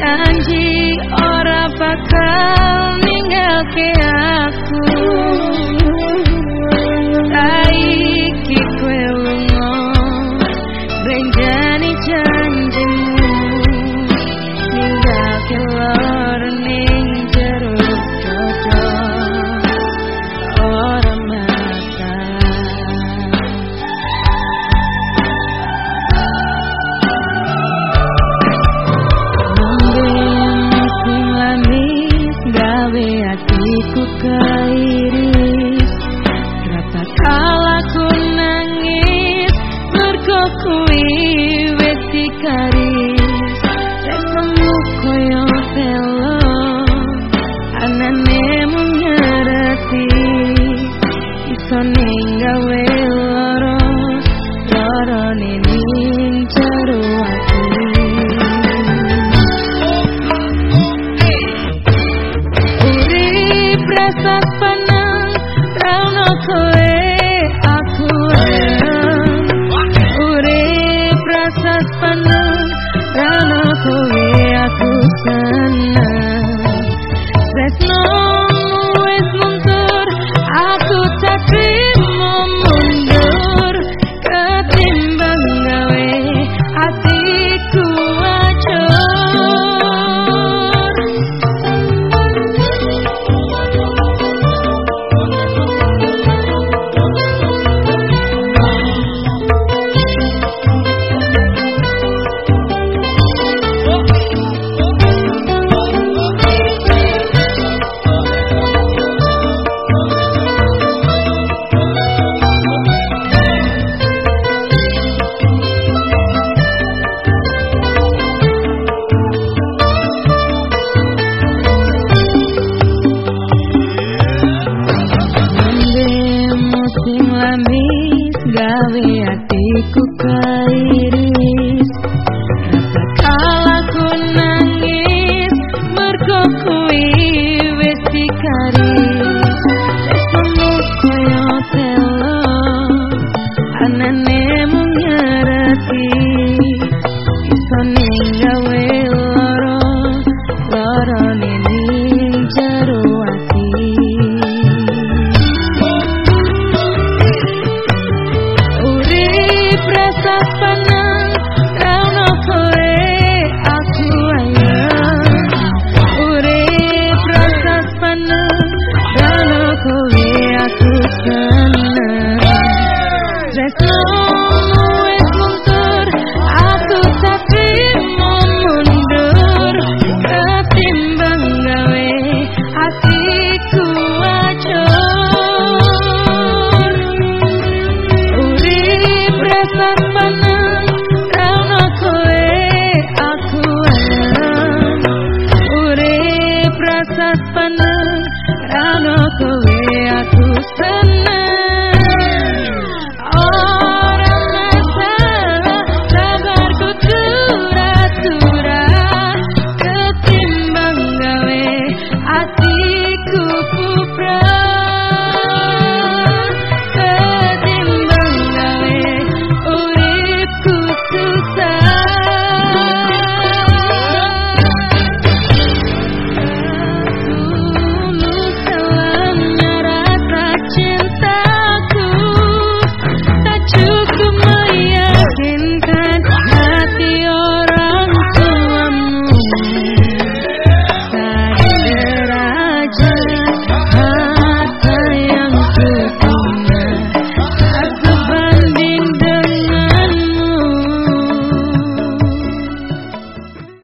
janji ora bakal ninggalke aku. Hatiku kairis Berapa kala ku nangis? Mergo kuwi wis